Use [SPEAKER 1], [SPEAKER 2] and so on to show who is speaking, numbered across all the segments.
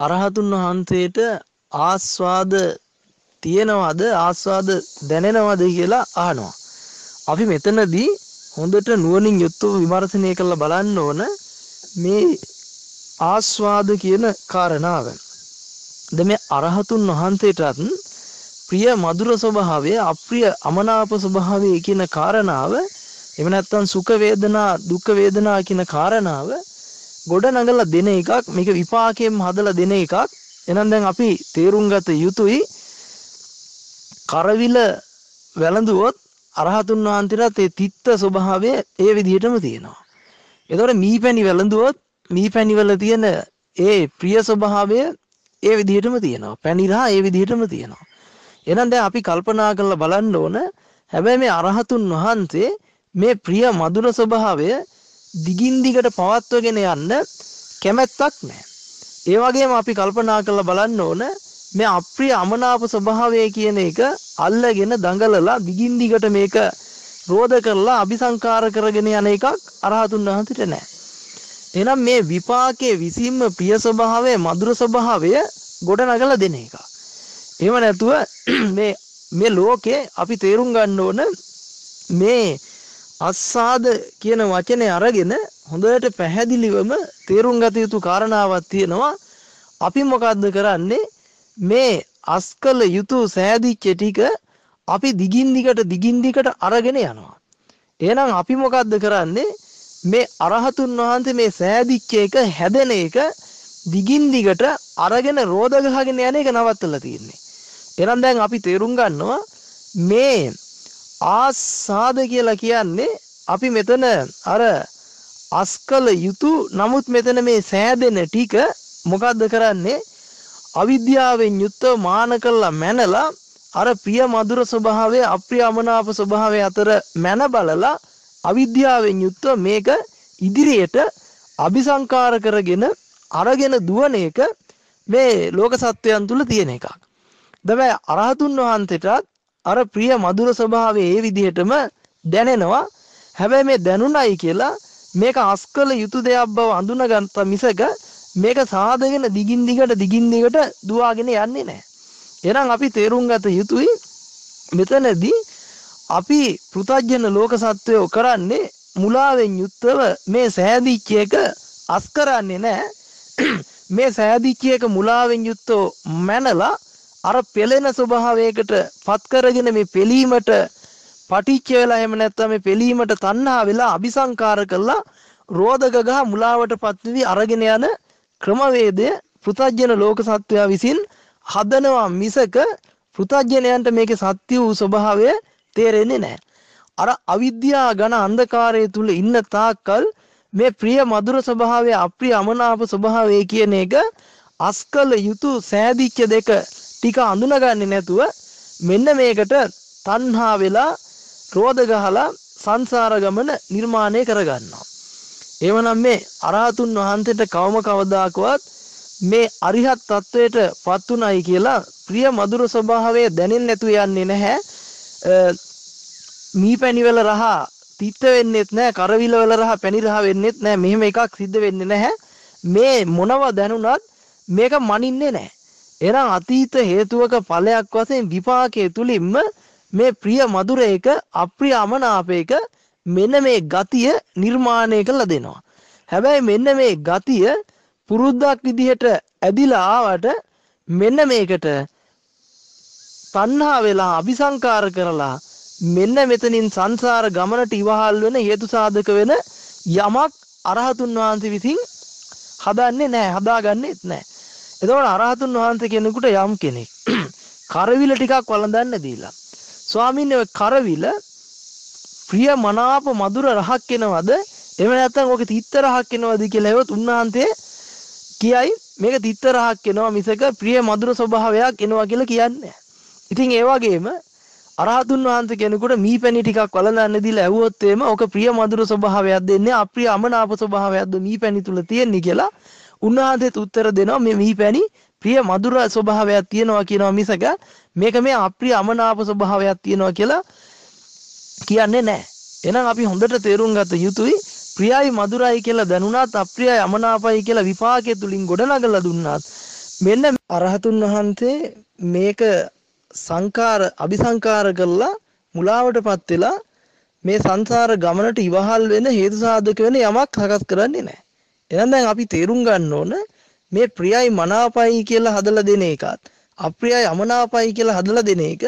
[SPEAKER 1] අරහතුන් වහන්සේට ආස්වාද තියෙනවද ආස්වාද දැනෙනවද කියලා අහනවා. අපි මෙතනදී හොඳට නුවණින් යුක්තව විමර්ශනය කරලා බලන්න ඕන මේ ආස්වාද කියන කාරණාව. ද මේ අරහතුන් වහන්සේටත් ප්‍රිය මధుර ස්වභාවය අප්‍රිය අමනාප ස්වභාවය කියන කාරණාව එහෙම නැත්නම් සුඛ වේදනා දුක්ඛ වේදනා කියන කාරණාව ගොඩ නගලා දෙන එකක් මේක විපාකයෙන් හදලා දෙන එකක් එහෙනම් දැන් අපි තේරුම් ගත යුතුයි කරවිල වැළඳුවොත් අරහතුන් වහන්සේලාට ඒ තිත්ත ස්වභාවය ඒ විදිහටම තියෙනවා. එතකොට මීපැණි වැළඳුවොත් මීපැණි වල තියෙන ඒ ප්‍රිය ස්වභාවය ඒ විදිහටම තියෙනවා. පැණි රහ ඒ විදිහටම තියෙනවා. එහෙනම් දැන් අපි කල්පනා කරලා බලන්න ඕන හැබැයි මේ අරහතුන් වහන්සේ මේ ප්‍රිය මధుර ස්වභාවය දිගින් දිගට පවත්වගෙන යන්න කැමැත්තක් නැහැ. ඒ වගේම අපි කල්පනා කරලා බලන්න ඕන මේ අප්‍රිය අමනාප ස්වභාවය කියන එක අල්ලගෙන දඟලලා දිගින් දිගට මේක රෝධ කරලා අபிසංකාර කරගෙන යන එකක් අරහතුන් වහන්සේට නැහැ. එහෙනම් මේ විපාකයේ විසින්ම ප්‍රිය ස්වභාවය මధుර ස්වභාවය ගොඩ නගලා දෙන එකක්. එහෙම නැතුව මේ මේ ලෝකේ අපි තේරුම් ගන්න ඕන මේ අස්සාද කියන වචනේ අරගෙන හොඳට පැහැදිලිවම තේරුම් ගත යුතු කාරණාවක් තියෙනවා. අපි මොකද්ද කරන්නේ මේ අස්කල යුතු සෑදිච්ච ටික අපි දිගින් දිගට දිගින් දිගට අරගෙන යනවා. එහෙනම් අපි මොකද්ද කරන්නේ මේ අරහතුන් වහන්සේ මේ සෑදිච්ච එක හැදෙන එක දිගින් දිගට අරගෙන රෝධ ගහගෙන යන එක නවත්තලා තියෙන්නේ. එහෙනම් දැන් අපි තේරුම් ගන්නවා මේ ආසාද කියලා කියන්නේ අපි මෙතන අර අස්කල යුතු නමුත් මෙතන මේ සෑදෙන ටික මොකද්ද කරන්නේ අවිද්‍යාවෙන් යුක්තව මාන කළා මැනලා අර ප්‍රිය මధుර ස්වභාවය අප්‍රිය අමනාප ස්වභාවය අතර මැන බලලා අවිද්‍යාවෙන් යුක්තව මේක ඉදිරියට අபிසංකාර කරගෙන අරගෙන දුවන එක මේ ලෝක සත්වයන් තුල තියෙන එකක්. දබැයි අරහතුන් වහන්සේටත් අර ප්‍රිය මధుර ස්වභාවය ඒ විදිහටම දැනෙනවා. හැබැයි මේ දැනුණයි කියලා මේක අස්කල යුතු දෙයක් බව අඳුනගත්ත මිසක මේක සාදගෙන දිගින් දිගට දිගින් දිගට දුවාගෙන යන්නේ නැහැ. එහෙනම් අපි තේරුම් ගත යුතුයි මෙතනදී අපි පෘථජන ලෝක සත්වයෝ කරන්නේ මුලාවෙන් යුක්තව මේ සෑදිච්ච එක අස් කරන්නේ නැහැ. මේ සෑදිච්ච එක මුලාවෙන් යුක්තව මැනලා අර පෙළෙන ස්වභාවයකට පත් කරගෙන මේ පෙලීමට පටිච්ච වෙලා එහෙම නැත්නම් මේ පෙලීමට තණ්හා වෙලා අபிසංකාර කළා රෝධක ගහ මුලාවටපත් වෙවි අරගෙන යන ක්‍රමවේදය පෘථජ්ජන ලෝක සත්වයා විසින් හදනවා මිසක පෘථජ්ජනයන්ට මේකේ සත්‍ය වූ ස්වභාවය තේරෙන්නේ නැහැ. අර අවිද්‍යා ඝන අන්ධකාරය තුල ඉන්න තාක්කල් මේ ප්‍රිය මధుර ස්වභාවය අප්‍රිය අමනාප ස්වභාවය කියන එක අස්කල යුතු සෑදිච්ච දෙක ටික අඳුනගන්නේ නැතුව මෙන්න මේකට තණ්හා වෙලා රෝධ ගහලා සංසාර ගමන නිර්මාණය කරගන්නවා. එවනම් මේ අරහතුන් වහන්සේට කවම කවදාකවත් මේ අරිහත් තත්වයට පත් උනායි කියලා ප්‍රිය මధుර ස්වභාවය දැනෙන්නේ නැතු යන්නේ නැහැ. මී පැණි වල රහ තිත්ත වෙන්නෙත් නැහැ, කරවිල වල රහ පැණි රහ වෙන්නෙත් නැහැ. මෙහෙම එකක් සිද්ධ වෙන්නේ නැහැ. මේ මොනව දැනුණත් මේක මනින්නේ නැහැ. එහෙනම් අතීත හේතුවක ඵලයක් වශයෙන් විපාකයේ තුලින්ම මේ ප්‍රිය මధుරයක අප්‍රිය අමනාපයක මෙන්න මේ ගතිය නිර්මාණය කළ දෙනවා. හැබැයි මෙන්න මේ ගතිය පුරුද්දක් විදිහට ඇදිලා ආවට මෙන්න මේකට තණ්හා වෙලා අபிසංකාර කරලා මෙන්න මෙතනින් සංසාර ගමනට ඉවහල් වෙන හේතු සාධක වෙන යමක් අරහතුන් වහන්සේ විසින් හදන්නේ නැහැ හදාගන්නෙත් නැහැ. එතකොට අරහතුන් වහන්සේ කෙනෙකුට යම් කෙනෙක් කරවිල ටිකක් වළඳන්න දීලා. ස්වාමීන් වහන්සේ කරවිල ප්‍රිය මනාප මధుර රහක් වෙනවද එහෙම නැත්නම් ඕකේ තිත්ත රහක් වෙනවද කියලා හෙවත් උන්වහන්සේ කියයි මේක තිත්ත රහක් වෙනවා මිසක ප්‍රිය මధుර ස්වභාවයක් එනවා කියලා කියන්නේ. ඉතින් ඒ වගේම අරහතුන් වහන්සේ කෙනෙකුට මීපැණි ටිකක් වළඳන්න දීලා ඇහුවොත් එimhe ඕක ප්‍රිය මధుර ස්වභාවයක් දෙන්නේ අප්‍රිය අමනාප ස්වභාවයක්ද මීපැණි තුල තියෙන්නේ කියලා උන්වහන්සේත් උත්තර දෙනවා මේ මිහිපැණි ප්‍රිය මధుර ස්වභාවයක් තියෙනවා කියනවා මිසක මේක මේ අප්‍රිය අමනාප ස්වභාවයක් තියෙනවා කියලා කියන්නේ නැහැ. එහෙනම් අපි හොඳට තේරුම් ගත යුතුයි ප්‍රියයි මధుරයි කියලා දැනුණාත් අප්‍රියයි අමනාපයි කියලා විපාකයේ තුලින් ගොඩනගලා දුන්නාත් මෙන්න අරහතුන් වහන්සේ මේක සංකාර අபிසංකාර කරලා මුලාවටපත් වෙලා මේ සංසාර ගමනට ඉවහල් වෙන හේතු සාධක වෙන යමක් හකස් කරන්නේ නැහැ. එහෙනම් දැන් අපි තේරුම් ගන්න ඕන මේ ප්‍රියයි මනාපයි කියලා හදලා දෙන එකත් අප්‍රියයි අමනාපයි කියලා හදලා දෙන එක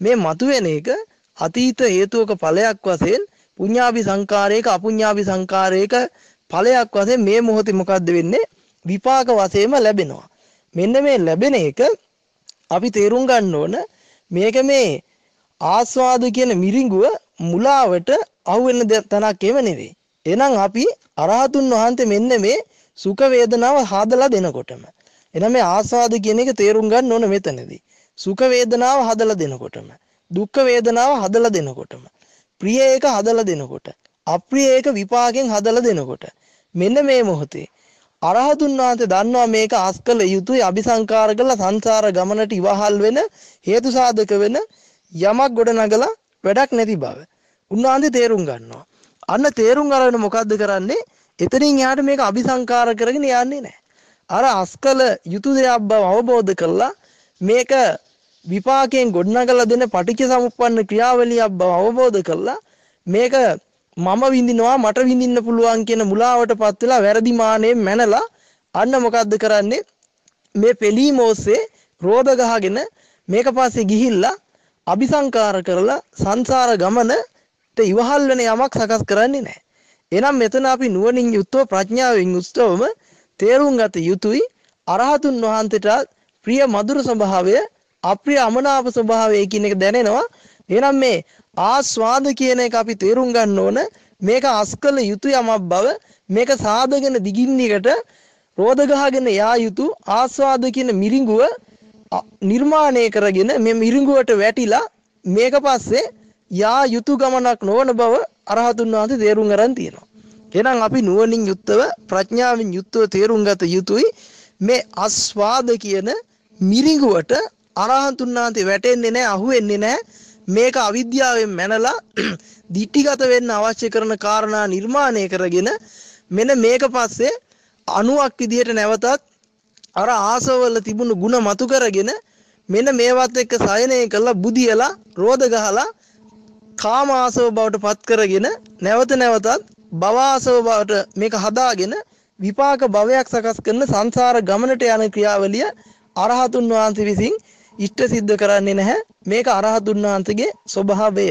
[SPEAKER 1] මේ මතුවෙන එක අතීත හේතුවක ඵලයක් වශයෙන් පුඤ්ඤාභි සංකාරයක අපුඤ්ඤාභි සංකාරයක ඵලයක් වශයෙන් මේ මොහොතේ මොකද්ද වෙන්නේ? විපාක වශයෙන්ම ලැබෙනවා. මෙන්න මේ ලැබෙන එක අපි තේරුම් ගන්න ඕන මේක මේ ආස්වාද කියන මිරිඟුව මුලාවට අහුවෙන තැනක් එව නෙවෙයි. එහෙනම් අපි අරහතුන් වහන්සේ මෙන්න මේ සුඛ වේදනාව හදලා දෙනකොටම. එහෙනම් මේ ආස්වාද කියන එක තේරුම් ගන්න ඕන මෙතනදී. සුඛ වේදනාව හදලා දෙනකොටම. දුක්ඛ වේදනාව හදලා දෙනකොටම. ප්‍රිය එක හදලා දෙනකොට. අප්‍රිය එක විපාකෙන් හදලා දෙනකොට. මෙන්න මේ මොහොතේ. අරහතුන් වහන්සේ දන්නවා මේක අස්කල යුතුයි අபிසංකාර කළ සංසාර ගමනට ඉවහල් වෙන හේතු සාධක වෙන යමක් ගොඩනගලා වැඩක් නැති බව. උන්වහන්සේ තේරුම් ගන්නවා. අන්න තේරුම් අරගෙන මොකද්ද කරන්නේ? එතනින් එහාට මේක අபிසංකාර කරගෙන යන්නේ නැහැ. අර අස්කල යුතු දෙයක් බව අවබෝධ කරලා මේක විපාකයෙන් ගොඩනගලා දෙන පටිච්ච සමුප්පන්න ක්‍රියාවලියක් බව අවබෝධ කරලා මේක මම විඳිනවා මට විඳින්න පුළුවන් කියන මුලාවටපත් වෙලා වැරදි මානෙන් මැනලා අන්න මොකද්ද කරන්නේ මේ පෙලීම ඔස්සේ රෝධ ගහගෙන මේක පස්සේ ගිහිල්ලා අபிසංකාර කරලා සංසාර ගමනට ඉවහල් වෙන යමක් සකස් කරන්නේ නැහැ. එහෙනම් මෙතන අපි නුවණින් යුක්තව ප්‍රඥාවෙන් යුක්තවම තේරුම් ගත යුතුයි අරහතුන් වහන්සේට ප්‍රිය මధుර ස්වභාවය අප්‍රිය අමනාප ස්වභාවය කියන එක දැනෙනවා. එහෙනම් මේ ආස්වාද කියන එක අපි තේරුම් ගන්න ඕන මේක අස්කල යුතු යමක් බව මේක සාදගෙන දිගින් දිගට රෝධ ගහගෙන යා යුතු ආස්වාද කියන මිරිඟුව නිර්මාණය කරගෙන මේ මිරිඟුවට වැටිලා මේක පස්සේ යා යුතු ගමනක් නොවන බව අරහතුන් වහන්සේ තේරුම් අරන් තියෙනවා. එහෙනම් අපි නුවණින් යුක්තව ප්‍රඥාවෙන් යුක්තව තේරුම් ගත යුතුයි මේ ආස්වාද කියන මිරිඟුවට අරහතුන් වහන්සේ වැටෙන්නේ නැහැ අහුවෙන්නේ නැහැ මේක අවිද්‍යාවෙන් මැනලා දිටිගත වෙන්න අවශ්‍ය කරන කාරණා නිර්මාණය කරගෙන මෙන්න මේක පස්සේ අණුවක් විදිහට නැවතත් අර ආසවල තිබුණු ಗುಣ මතු කරගෙන මෙන්න මේවත් එක්ක සයනය කළා බුදියලා රෝධ ගහලා කාම ආසව බවට පත් කරගෙන නැවත නැවතත් භව ආසව බවට මේක හදාගෙන විපාක භවයක් සකස් කරන සංසාර ගමනට යන ක්‍රියාවලිය අරහතුන් වහන්සේ විසින් ඉෂ්ට සිද්ධ කරන්නේ නැහැ. මේක අරහතුන් වහන්සේගේ ස්වභාවය.